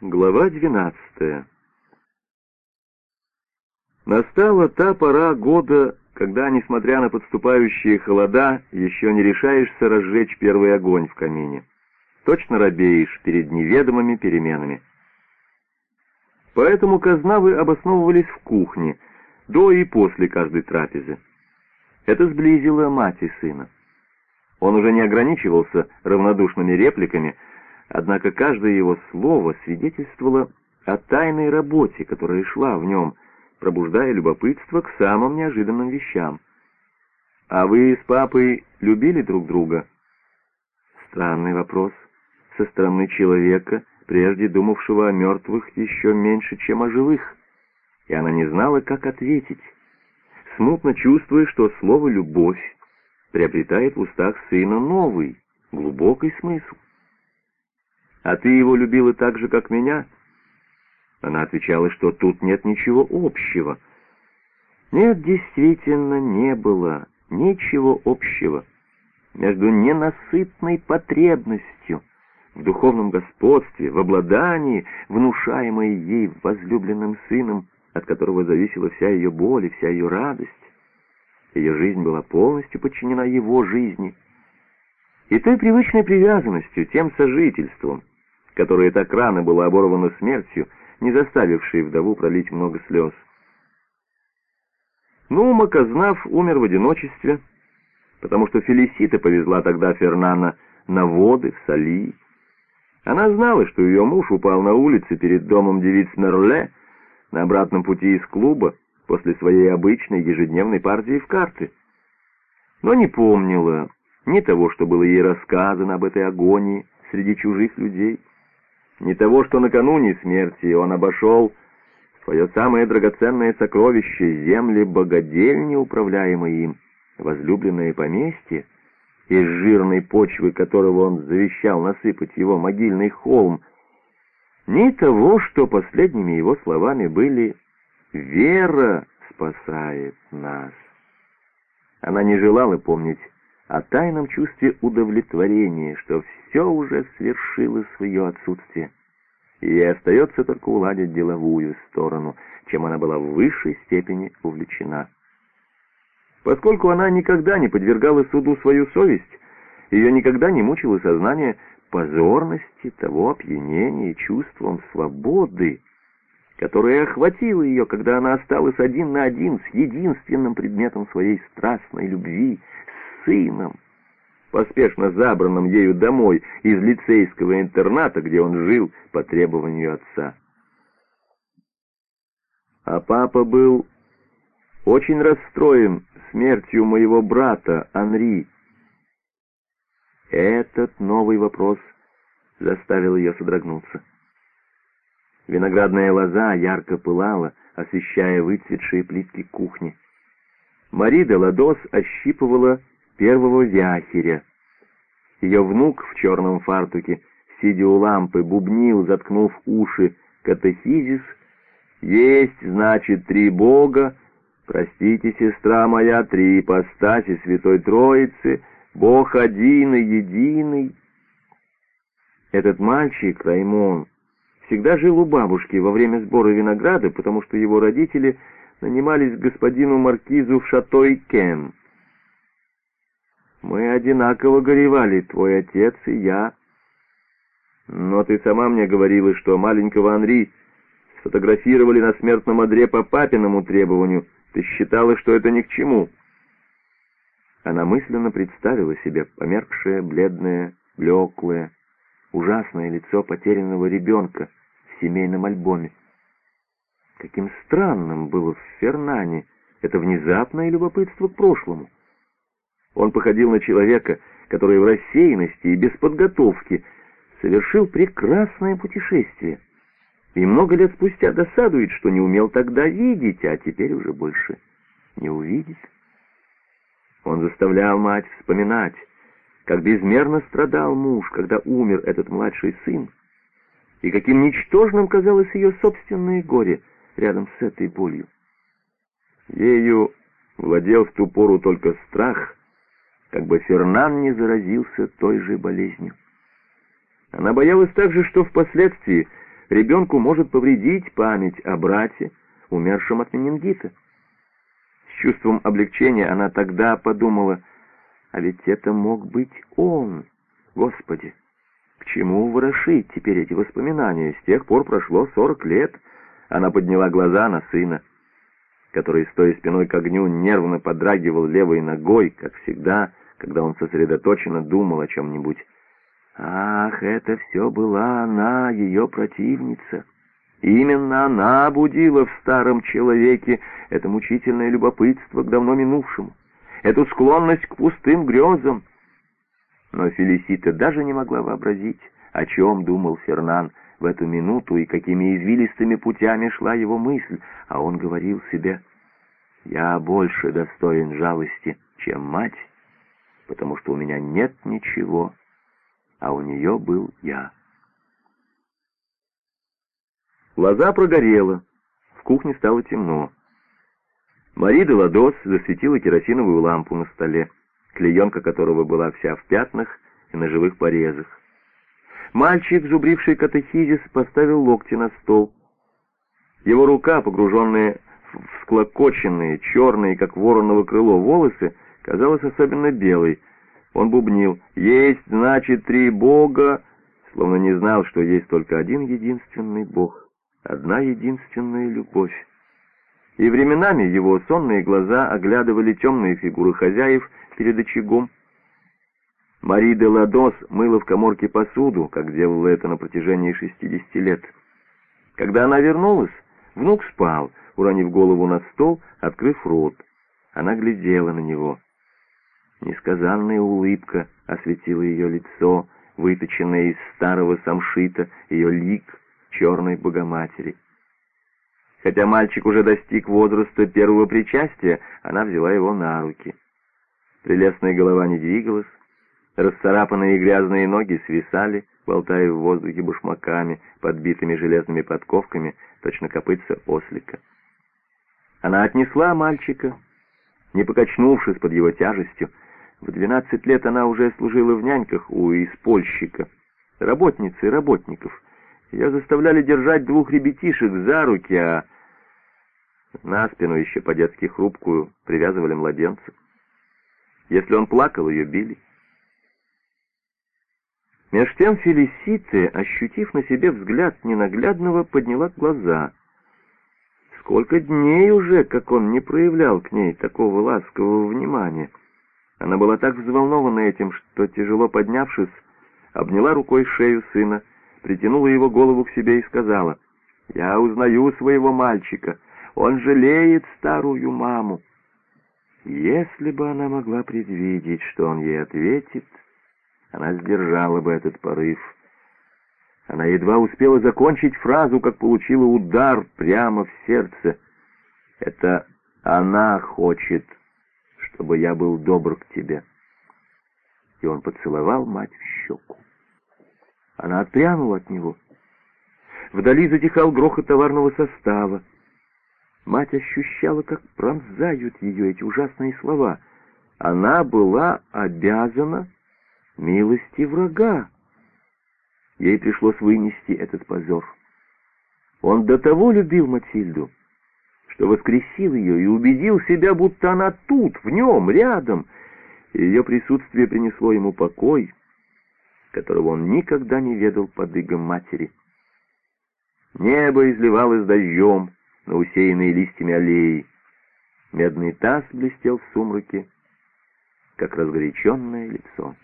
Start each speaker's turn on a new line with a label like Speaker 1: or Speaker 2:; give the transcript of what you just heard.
Speaker 1: Глава двенадцатая Настала та пора года, когда, несмотря на подступающие холода, еще не решаешься разжечь первый огонь в камине. Точно робеешь перед неведомыми переменами. Поэтому казнавы обосновывались в кухне, до и после каждой трапезы. Это сблизило мать и сына. Он уже не ограничивался равнодушными репликами, Однако каждое его слово свидетельствовало о тайной работе, которая шла в нем, пробуждая любопытство к самым неожиданным вещам. «А вы с папой любили друг друга?» Странный вопрос со стороны человека, прежде думавшего о мертвых еще меньше, чем о живых. И она не знала, как ответить, смутно чувствуя, что слово «любовь» приобретает в устах сына новый, глубокий смысл. «А ты его любила так же, как меня?» Она отвечала, что тут нет ничего общего. Нет, действительно, не было ничего общего между ненасытной потребностью в духовном господстве, в обладании, внушаемой ей возлюбленным сыном, от которого зависела вся ее боль и вся ее радость. Ее жизнь была полностью подчинена его жизни. И той привычной привязанностью, тем сожительством, которое так рано было оборвано смертью, не заставившей вдову пролить много слез. Ну, Маказнав умер в одиночестве, потому что Фелисита повезла тогда Фернана на воды в Сали. Она знала, что ее муж упал на улице перед домом девиц Мерле на обратном пути из клуба после своей обычной ежедневной партии в карты. Но не помнила ни того, что было ей рассказано об этой агонии среди чужих людей, не того, что накануне смерти он обошел свое самое драгоценное сокровище, земли богадельни, управляемые им, возлюбленное поместье, из жирной почвы которого он завещал насыпать его могильный холм, ни того, что последними его словами были «Вера спасает нас». Она не желала помнить о тайном чувстве удовлетворения, что все уже свершилось в ее отсутствие. И остается только уладить деловую сторону, чем она была в высшей степени увлечена. Поскольку она никогда не подвергала суду свою совесть, ее никогда не мучило сознание позорности того опьянения чувством свободы, которое охватило ее, когда она осталась один на один с единственным предметом своей страстной любви, сыном, поспешно забранным ею домой из лицейского интерната, где он жил по требованию отца. А папа был очень расстроен смертью моего брата Анри. Этот новый вопрос заставил ее содрогнуться. Виноградная лоза ярко пылала, освещая выцветшие плитки кухни. Мари де Ладос ощипывала первого вяхеря. Ее внук в черном фартуке, сидя у лампы, бубнил, заткнув уши, катехизис. «Есть, значит, три Бога, простите, сестра моя, три ипостаси Святой Троицы, Бог один и единый». Этот мальчик, Раймон, всегда жил у бабушки во время сбора винограда, потому что его родители нанимались к господину Маркизу в Шато-Икем. Мы одинаково горевали, твой отец и я. Но ты сама мне говорила, что маленького Анри сфотографировали на смертном одре по папиному требованию. Ты считала, что это ни к чему. Она мысленно представила себе померкшее, бледное, блеклое, ужасное лицо потерянного ребенка в семейном альбоме. Каким странным было в Фернане это внезапное любопытство к прошлому. Он походил на человека, который в рассеянности и без подготовки совершил прекрасное путешествие. И много лет спустя досадует, что не умел тогда видеть, а теперь уже больше не увидит. Он заставлял мать вспоминать, как безмерно страдал муж, когда умер этот младший сын, и каким ничтожным казалось ее собственное горе рядом с этой болью. Ею владел в ту пору только страх — как бы Фернан не заразился той же болезнью. Она боялась также, что впоследствии ребенку может повредить память о брате, умершем от менингита. С чувством облегчения она тогда подумала, а ведь это мог быть он, Господи. К чему ворошить теперь эти воспоминания? С тех пор прошло сорок лет. Она подняла глаза на сына, который, стоя спиной к огню, нервно подрагивал левой ногой, как всегда, когда он сосредоточенно думал о чем-нибудь. Ах, это все была она, ее противница. Именно она будила в старом человеке это мучительное любопытство к давно минувшему, эту склонность к пустым грезам. Но Фелисита даже не могла вообразить, о чем думал Фернан в эту минуту и какими извилистыми путями шла его мысль, а он говорил себе, «Я больше достоин жалости, чем мать, потому что у меня нет ничего, а у нее был я». Лоза прогорела, в кухне стало темно. Мари де Ладос засветила керосиновую лампу на столе, клеенка которого была вся в пятнах и на живых порезах. Мальчик, зубривший катехизис, поставил локти на стол. Его рука, погруженная в склокоченные, черные, как вороново крыло, волосы, казалась особенно белой. Он бубнил «Есть, значит, три бога», словно не знал, что есть только один единственный бог одна единственная любовь. И временами его сонные глаза оглядывали темные фигуры хозяев перед очагом. Мари де Ладос мыла в коморке посуду, как делала это на протяжении шестидесяти лет. Когда она вернулась, внук спал, уронив голову на стол, открыв рот. Она глядела на него. Несказанная улыбка осветила ее лицо, выточенное из старого самшита, ее лик — черной Богоматери. Хотя мальчик уже достиг возраста первого причастия, она взяла его на руки. Прелестная голова не двигалась, расцарапанные и грязные ноги свисали, болтая в воздухе башмаками, подбитыми железными подковками, точно копытца ослика. Она отнесла мальчика, не покачнувшись под его тяжестью. В двенадцать лет она уже служила в няньках у испольщика, работницы и работников — ее заставляли держать двух ребятишек за руки, а на спину еще по-детски хрупкую привязывали младенца. Если он плакал, ее били. Меж тем Фелисите, ощутив на себе взгляд ненаглядного, подняла глаза. Сколько дней уже, как он не проявлял к ней такого ласкового внимания. Она была так взволнована этим, что, тяжело поднявшись, обняла рукой шею сына, притянула его голову к себе и сказала, «Я узнаю своего мальчика, он жалеет старую маму». Если бы она могла предвидеть, что он ей ответит, она сдержала бы этот порыв. Она едва успела закончить фразу, как получила удар прямо в сердце. «Это она хочет, чтобы я был добр к тебе». И он поцеловал мать в щеку. Она отпрянула от него. Вдали затихал грохот товарного состава. Мать ощущала, как пронзают ее эти ужасные слова. Она была обязана милости врага. Ей пришлось вынести этот позор. Он до того любил Матильду, воскресил ее и убедил себя, будто она тут, в нем, рядом. Ее присутствие принесло ему покой, которого он никогда не ведал под игом матери. Небо изливалось дождем на усеянные листьями аллеи. Медный таз блестел в сумраке, как разгоряченное лицо.